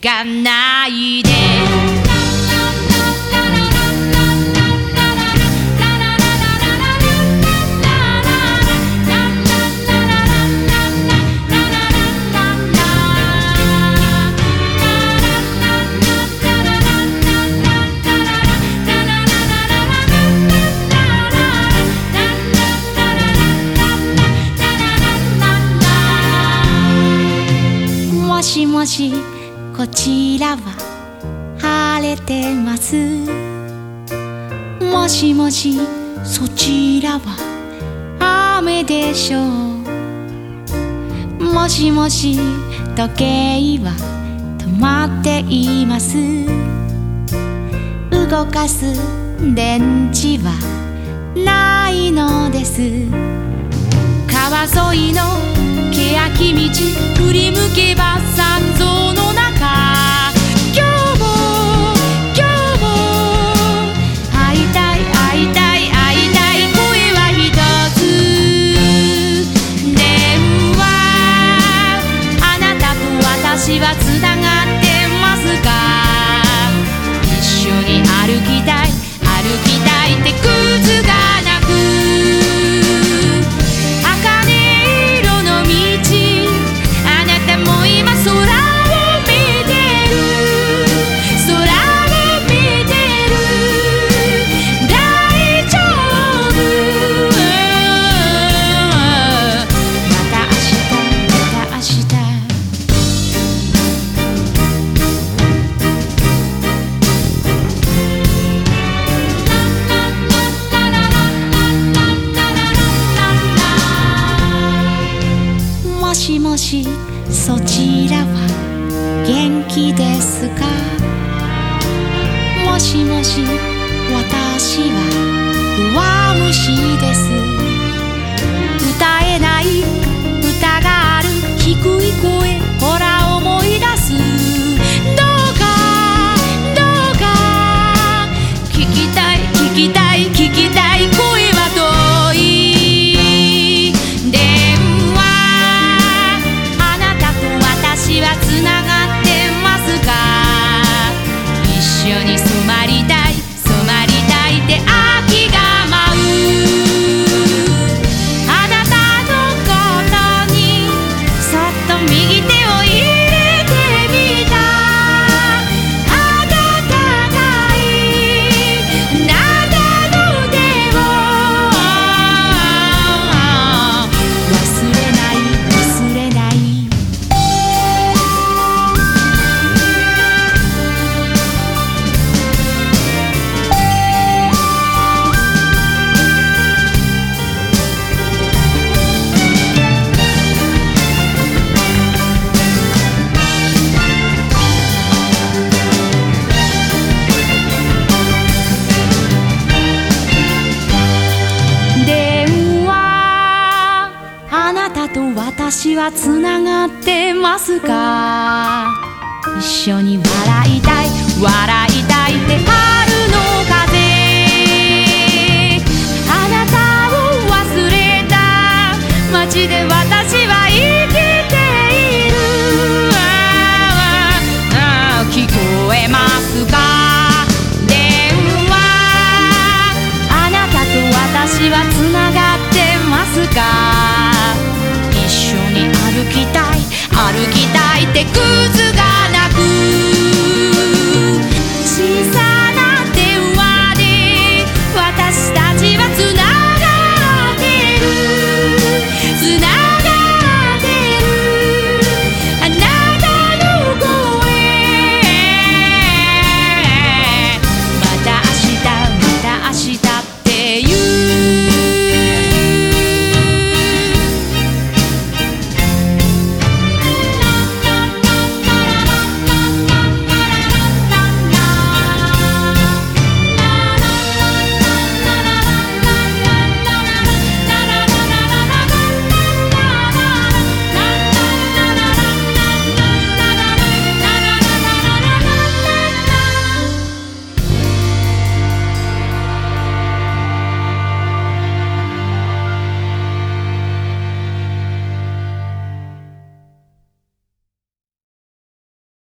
かないで」もしもし。こちらは晴れてます。もしもしそちらは雨でしょう。もしもし時計は止まっています。動かす電池はないのです。川沿いの欅道振り向けば元気ですか？もしもし私は弱虫です。なたと私はつながってますか？一緒に笑いたい笑いたいってあてく